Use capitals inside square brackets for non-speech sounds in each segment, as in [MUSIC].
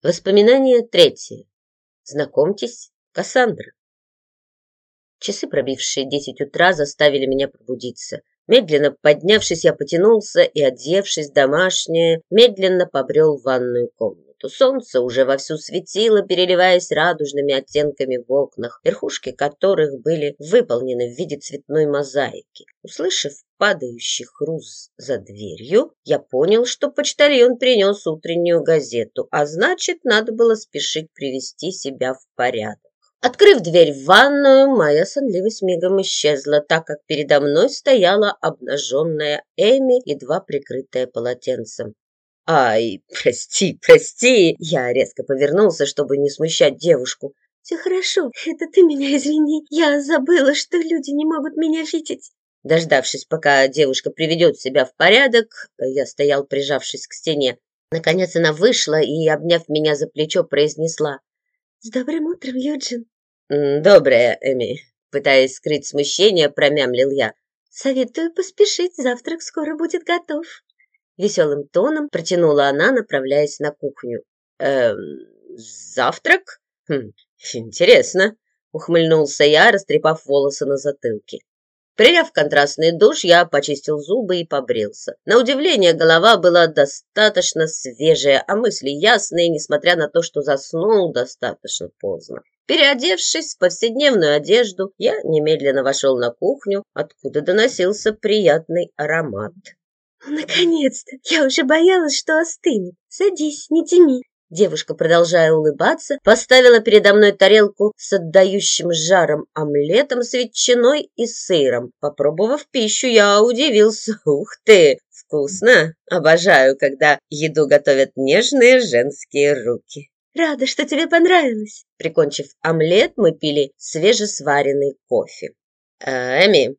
Воспоминание третье. Знакомьтесь, Кассандра. Часы, пробившие десять утра, заставили меня пробудиться. Медленно поднявшись, я потянулся и, одевшись домашнее, медленно побрел в ванную комнату. Солнце уже вовсю светило, переливаясь радужными оттенками в окнах, верхушки которых были выполнены в виде цветной мозаики. Услышав падающий хруст за дверью, я понял, что почтальон принес утреннюю газету, а значит, надо было спешить привести себя в порядок. Открыв дверь в ванную, моя сонливость мигом исчезла, так как передо мной стояла обнаженная Эми, едва прикрытая полотенцем. «Ай, прости, прости!» Я резко повернулся, чтобы не смущать девушку. «Все хорошо, это ты меня извини. Я забыла, что люди не могут меня видеть». Дождавшись, пока девушка приведет себя в порядок, я стоял, прижавшись к стене. Наконец она вышла и, обняв меня за плечо, произнесла. «С добрым утром, Юджин!» «Доброе, Эми!» Пытаясь скрыть смущение, промямлил я. «Советую поспешить, завтрак скоро будет готов!» Веселым тоном протянула она, направляясь на кухню. «Эм, завтрак? Хм, интересно!» Ухмыльнулся я, растрепав волосы на затылке. Приняв контрастный душ, я почистил зубы и побрился. На удивление, голова была достаточно свежая, а мысли ясные, несмотря на то, что заснул достаточно поздно. Переодевшись в повседневную одежду, я немедленно вошел на кухню, откуда доносился приятный аромат. «Наконец-то! Я уже боялась, что остынет. Садись, не тяни!» Девушка, продолжая улыбаться, поставила передо мной тарелку с отдающим жаром омлетом с ветчиной и сыром. Попробовав пищу, я удивился. Ух ты, вкусно! Обожаю, когда еду готовят нежные женские руки. Рада, что тебе понравилось. Прикончив омлет, мы пили свежесваренный кофе. Эми.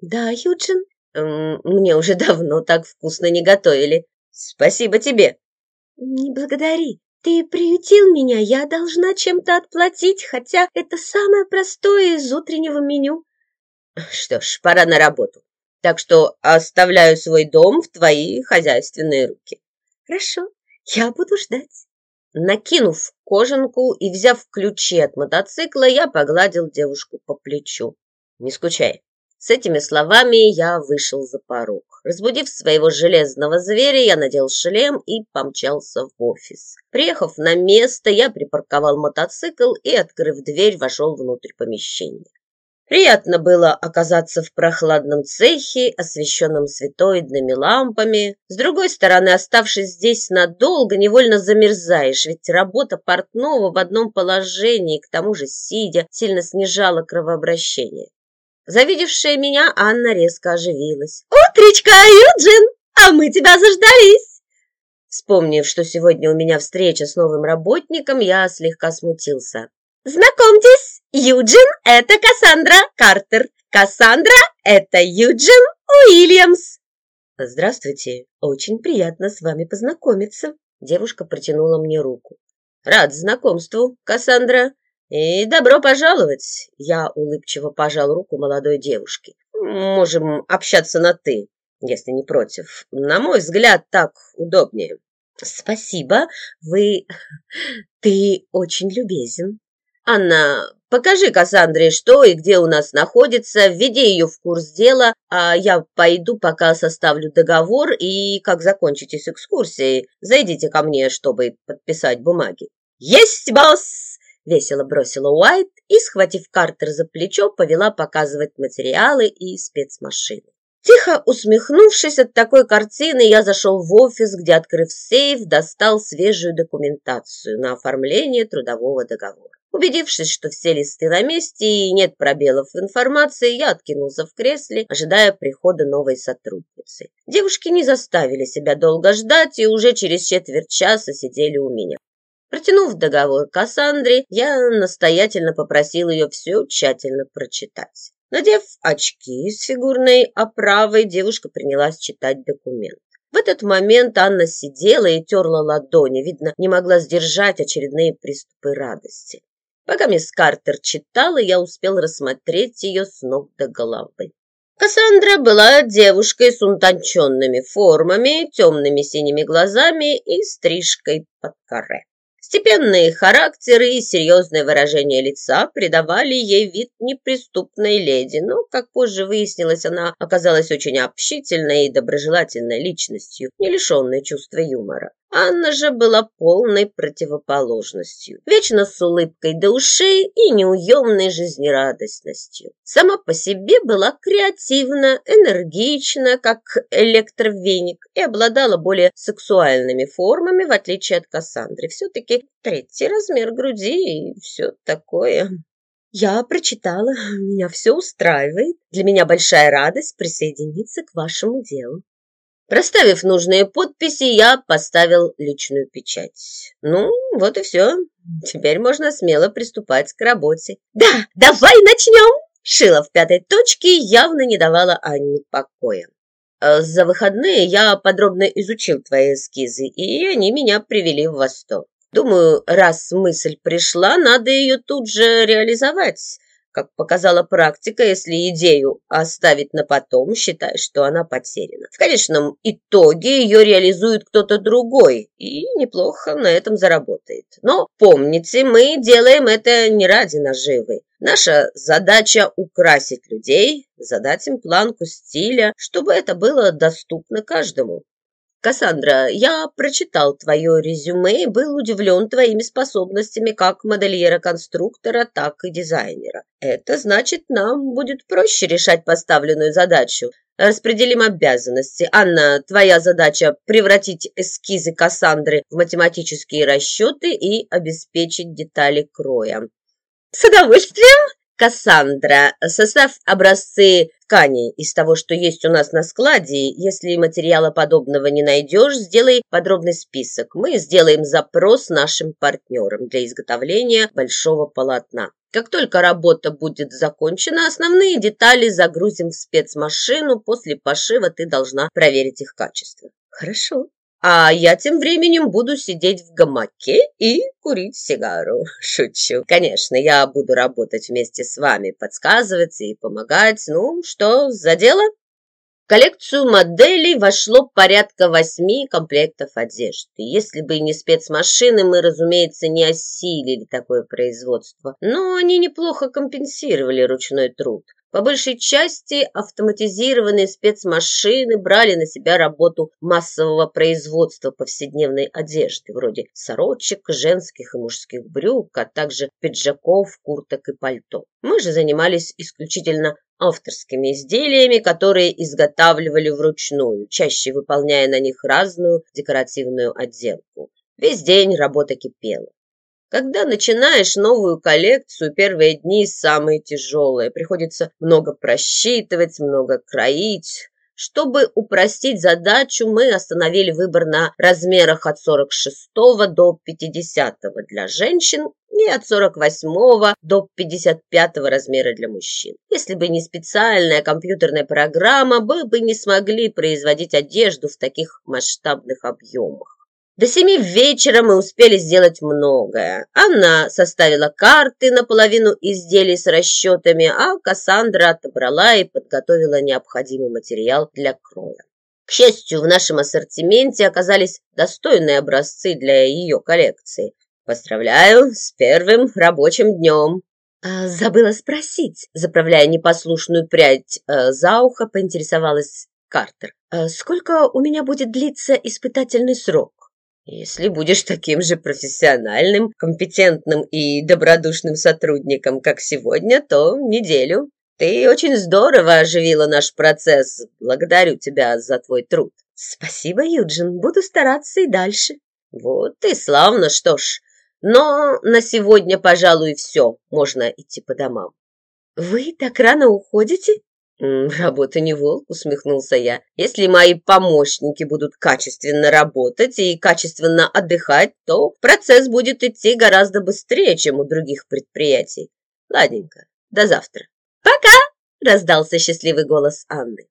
Да, Юджин? Мне уже давно так вкусно не готовили. Спасибо тебе. «Не благодари. Ты приютил меня, я должна чем-то отплатить, хотя это самое простое из утреннего меню». «Что ж, пора на работу. Так что оставляю свой дом в твои хозяйственные руки». «Хорошо, я буду ждать». Накинув кожанку и взяв ключи от мотоцикла, я погладил девушку по плечу. «Не скучай. С этими словами я вышел за порог. Разбудив своего железного зверя, я надел шлем и помчался в офис. Приехав на место, я припарковал мотоцикл и, открыв дверь, вошел внутрь помещения. Приятно было оказаться в прохладном цехе, освещенном светоидными лампами. С другой стороны, оставшись здесь надолго, невольно замерзаешь, ведь работа портного в одном положении, к тому же сидя, сильно снижала кровообращение. Завидевшая меня, Анна резко оживилась. «Утречка, Юджин! А мы тебя заждались!» Вспомнив, что сегодня у меня встреча с новым работником, я слегка смутился. «Знакомьтесь, Юджин — это Кассандра Картер. Кассандра — это Юджин Уильямс!» «Здравствуйте, очень приятно с вами познакомиться». Девушка протянула мне руку. «Рад знакомству, Кассандра. «И добро пожаловать!» Я улыбчиво пожал руку молодой девушке. «Можем общаться на «ты», если не против. На мой взгляд, так удобнее». «Спасибо, вы... [LAUGHS] ты очень любезен». «Анна, покажи Кассандре, что и где у нас находится, введи ее в курс дела, а я пойду пока составлю договор, и как закончите с экскурсией, зайдите ко мне, чтобы подписать бумаги». «Есть, босс!» Весело бросила Уайт и, схватив Картер за плечо, повела показывать материалы и спецмашины. Тихо усмехнувшись от такой картины, я зашел в офис, где, открыв сейф, достал свежую документацию на оформление трудового договора. Убедившись, что все листы на месте и нет пробелов в информации, я откинулся в кресле, ожидая прихода новой сотрудницы. Девушки не заставили себя долго ждать и уже через четверть часа сидели у меня. Протянув договор Кассандре, я настоятельно попросил ее все тщательно прочитать. Надев очки с фигурной оправой, девушка принялась читать документ. В этот момент Анна сидела и терла ладони, видно, не могла сдержать очередные приступы радости. Пока мисс Картер читала, я успел рассмотреть ее с ног до головы. Кассандра была девушкой с утонченными формами, темными синими глазами и стрижкой под каре. Степенные характеры и серьезное выражение лица придавали ей вид неприступной леди, но, как позже выяснилось, она оказалась очень общительной и доброжелательной личностью, не лишенной чувства юмора. Анна же была полной противоположностью, вечно с улыбкой до ушей и неуемной жизнерадостностью. Сама по себе была креативна, энергична, как электровеник, и обладала более сексуальными формами, в отличие от Кассандры. Все-таки третий размер груди и все такое. Я прочитала, меня все устраивает. Для меня большая радость присоединиться к вашему делу. Проставив нужные подписи, я поставил личную печать. Ну, вот и все. Теперь можно смело приступать к работе. Да, давай начнем! Шила в пятой точке явно не давала Анне покоя. «Э, за выходные я подробно изучил твои эскизы, и они меня привели в восторг. Думаю, раз мысль пришла, надо ее тут же реализовать. Как показала практика, если идею оставить на потом, считай, что она потеряна. В конечном итоге ее реализует кто-то другой и неплохо на этом заработает. Но помните, мы делаем это не ради наживы. Наша задача украсить людей, задать им планку стиля, чтобы это было доступно каждому. Кассандра, я прочитал твое резюме и был удивлен твоими способностями как модельера-конструктора, так и дизайнера. Это значит, нам будет проще решать поставленную задачу. Распределим обязанности. Анна, твоя задача – превратить эскизы Кассандры в математические расчеты и обеспечить детали кроя. С удовольствием! Кассандра, составь образцы тканей из того, что есть у нас на складе. Если материала подобного не найдешь, сделай подробный список. Мы сделаем запрос нашим партнерам для изготовления большого полотна. Как только работа будет закончена, основные детали загрузим в спецмашину. После пошива ты должна проверить их качество. Хорошо. А я тем временем буду сидеть в гамаке и курить сигару. [LAUGHS] Шучу. Конечно, я буду работать вместе с вами, подсказывать и помогать. Ну, что, за дело? В коллекцию моделей вошло порядка восьми комплектов одежды. Если бы не спецмашины, мы, разумеется, не осилили такое производство. Но они неплохо компенсировали ручной труд. По большей части автоматизированные спецмашины брали на себя работу массового производства повседневной одежды, вроде сорочек, женских и мужских брюк, а также пиджаков, курток и пальто. Мы же занимались исключительно авторскими изделиями, которые изготавливали вручную, чаще выполняя на них разную декоративную отделку. Весь день работа кипела. Когда начинаешь новую коллекцию, первые дни самые тяжелые. Приходится много просчитывать, много кроить. Чтобы упростить задачу, мы остановили выбор на размерах от 46 до 50 для женщин и от 48 до 55 размера для мужчин. Если бы не специальная компьютерная программа, мы бы не смогли производить одежду в таких масштабных объемах. До семи вечера мы успели сделать многое. Анна составила карты на половину изделий с расчетами, а Кассандра отобрала и подготовила необходимый материал для кроя. К счастью, в нашем ассортименте оказались достойные образцы для ее коллекции. Поздравляю с первым рабочим днем. А, забыла спросить, заправляя непослушную прядь э, за ухо, поинтересовалась Картер. А сколько у меня будет длиться испытательный срок? Если будешь таким же профессиональным, компетентным и добродушным сотрудником, как сегодня, то неделю. Ты очень здорово оживила наш процесс. Благодарю тебя за твой труд. Спасибо, Юджин. Буду стараться и дальше. Вот и славно, что ж. Но на сегодня, пожалуй, все. Можно идти по домам. Вы так рано уходите? [LAUGHS] «Работа не волк», — усмехнулся я. «Если мои помощники будут качественно работать и качественно отдыхать, то процесс будет идти гораздо быстрее, чем у других предприятий. Ладненько, до завтра». «Пока!» — раздался счастливый голос Анны.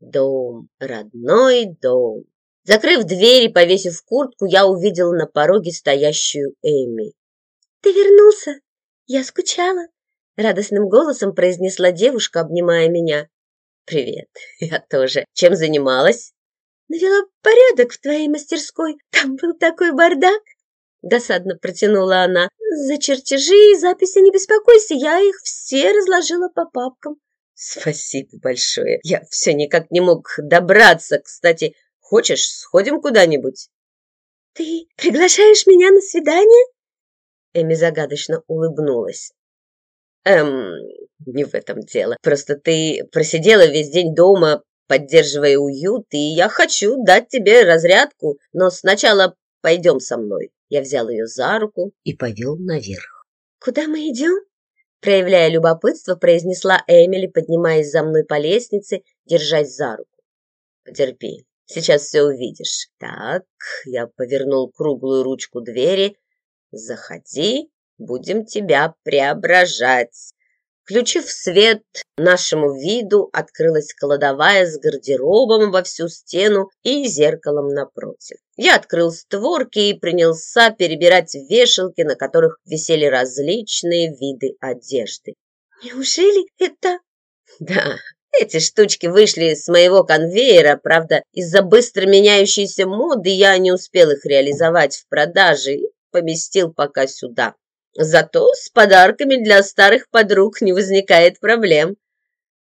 Дом, родной дом. Закрыв дверь и повесив куртку, я увидел на пороге стоящую Эми. «Ты вернулся? Я скучала». Радостным голосом произнесла девушка, обнимая меня. «Привет, [LAUGHS] я тоже. Чем занималась?» «Навела порядок в твоей мастерской. Там был такой бардак». Досадно протянула она. За чертежи и записи не беспокойся, я их все разложила по папкам. Спасибо большое. Я все никак не мог добраться. Кстати, хочешь, сходим куда-нибудь? Ты приглашаешь меня на свидание? Эми загадочно улыбнулась. Эм, не в этом дело. Просто ты просидела весь день дома, поддерживая уют, и я хочу дать тебе разрядку, но сначала пойдем со мной. Я взял ее за руку и повел наверх. «Куда мы идем?» Проявляя любопытство, произнесла Эмили, поднимаясь за мной по лестнице, держась за руку. «Потерпи, сейчас все увидишь. Так, я повернул круглую ручку двери. Заходи, будем тебя преображать. Включив свет нашему виду, открылась кладовая с гардеробом во всю стену и зеркалом напротив. Я открыл створки и принялся перебирать вешалки, на которых висели различные виды одежды. «Неужели это...» «Да, эти штучки вышли с моего конвейера, правда, из-за быстро меняющейся моды я не успел их реализовать в продаже и поместил пока сюда. Зато с подарками для старых подруг не возникает проблем.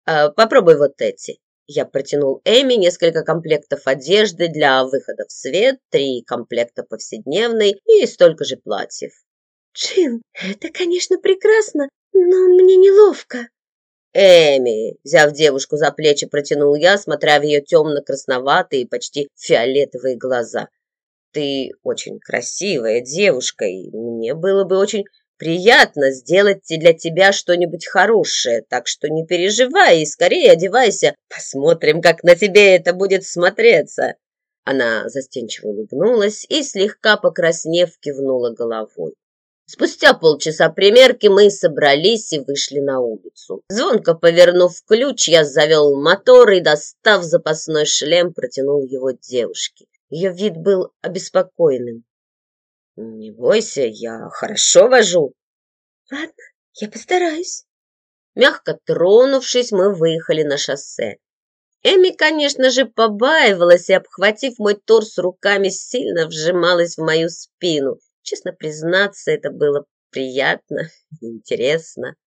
А, попробуй вот эти. Я протянул Эми несколько комплектов одежды для выхода в свет, три комплекта повседневной и столько же платьев. Джин, это, конечно, прекрасно, но мне неловко. Эми, взяв девушку за плечи, протянул я, смотря в ее темно-красноватые, почти фиолетовые глаза. Ты очень красивая девушка, и мне было бы очень приятно сделать для тебя что-нибудь хорошее, так что не переживай и скорее одевайся. Посмотрим, как на тебе это будет смотреться». Она застенчиво улыбнулась и, слегка покраснев, кивнула головой. Спустя полчаса примерки мы собрались и вышли на улицу. Звонко повернув ключ, я завел мотор и, достав запасной шлем, протянул его девушке. Ее вид был обеспокоенным. «Не бойся, я хорошо вожу». «Ладно, я постараюсь». Мягко тронувшись, мы выехали на шоссе. Эми, конечно же, побаивалась и, обхватив мой торс руками, сильно вжималась в мою спину. Честно признаться, это было приятно [LAUGHS] интересно.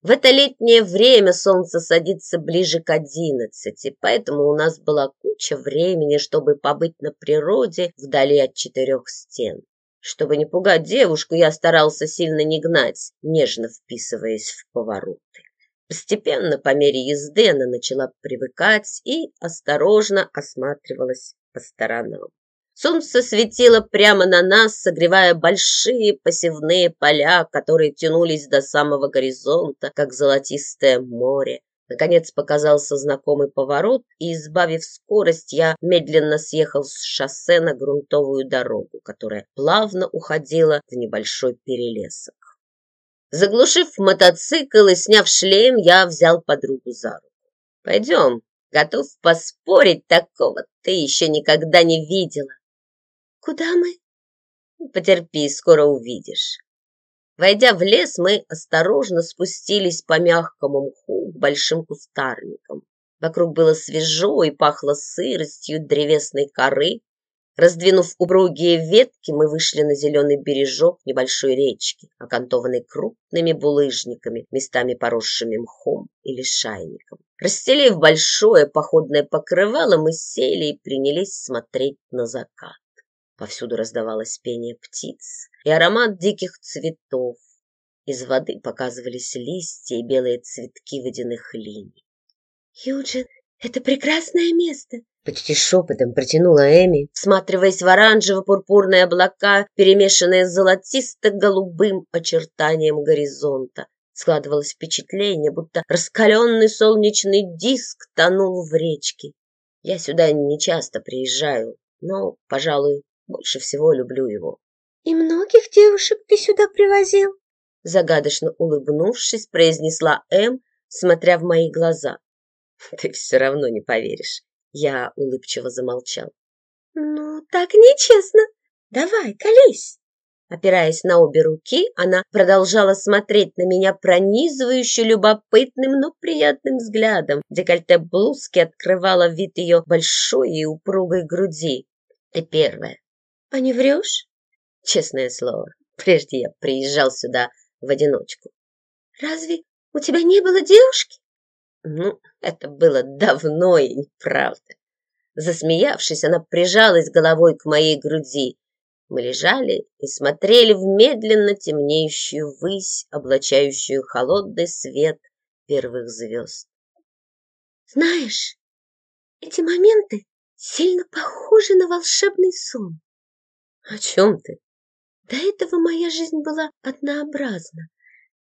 В это летнее время солнце садится ближе к одиннадцати, поэтому у нас была куча времени, чтобы побыть на природе вдали от четырех стен. Чтобы не пугать девушку, я старался сильно не гнать, нежно вписываясь в повороты. Постепенно, по мере езды, она начала привыкать и осторожно осматривалась по сторонам. Солнце светило прямо на нас, согревая большие посевные поля, которые тянулись до самого горизонта, как золотистое море. Наконец показался знакомый поворот, и, избавив скорость, я медленно съехал с шоссе на грунтовую дорогу, которая плавно уходила в небольшой перелесок. Заглушив мотоцикл и сняв шлем, я взял подругу за руку. «Пойдем, готов поспорить, такого ты еще никогда не видела». «Куда мы?» «Потерпи, скоро увидишь». Войдя в лес, мы осторожно спустились по мягкому мху к большим кустарникам. Вокруг было свежо и пахло сыростью древесной коры. Раздвинув упругие ветки, мы вышли на зеленый бережок небольшой речки, окантованной крупными булыжниками, местами поросшими мхом или шайником. Расстелив большое походное покрывало, мы сели и принялись смотреть на закат. Повсюду раздавалось пение птиц и аромат диких цветов. Из воды показывались листья и белые цветки водяных линий. «Юджин, это прекрасное место!» Почти шепотом протянула Эми, всматриваясь в оранжево-пурпурные облака, перемешанные с золотисто-голубым очертанием горизонта. Складывалось впечатление, будто раскаленный солнечный диск тонул в речке. Я сюда не часто приезжаю, но, пожалуй, больше всего люблю его. «И многих девушек ты сюда привозил?» Загадочно улыбнувшись, произнесла М, смотря в мои глаза. [LAUGHS] «Ты все равно не поверишь». Я улыбчиво замолчал. «Ну, так нечестно. Давай, колись!» Опираясь на обе руки, она продолжала смотреть на меня пронизывающе любопытным, но приятным взглядом. Декольте блузки открывала вид ее большой и упругой груди. Ты первая, а не врешь? Честное слово, прежде я приезжал сюда в одиночку. Разве у тебя не было девушки? Ну, это было давно и неправда. Засмеявшись, она прижалась головой к моей груди. Мы лежали и смотрели в медленно темнеющую высь, облачающую холодный свет первых звезд. Знаешь, эти моменты сильно похожи на волшебный сон. О чем ты? До этого моя жизнь была однообразна.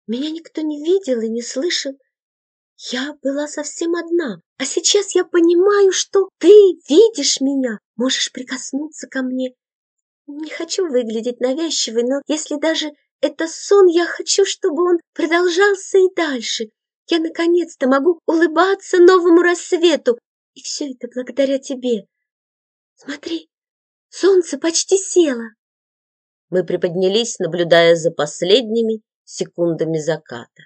Меня никто не видел и не слышал. Я была совсем одна, а сейчас я понимаю, что ты видишь меня, можешь прикоснуться ко мне. Не хочу выглядеть навязчивой, но если даже это сон, я хочу, чтобы он продолжался и дальше. Я наконец-то могу улыбаться новому рассвету, и все это благодаря тебе. Смотри, солнце почти село. Мы приподнялись, наблюдая за последними секундами заката.